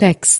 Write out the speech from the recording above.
text.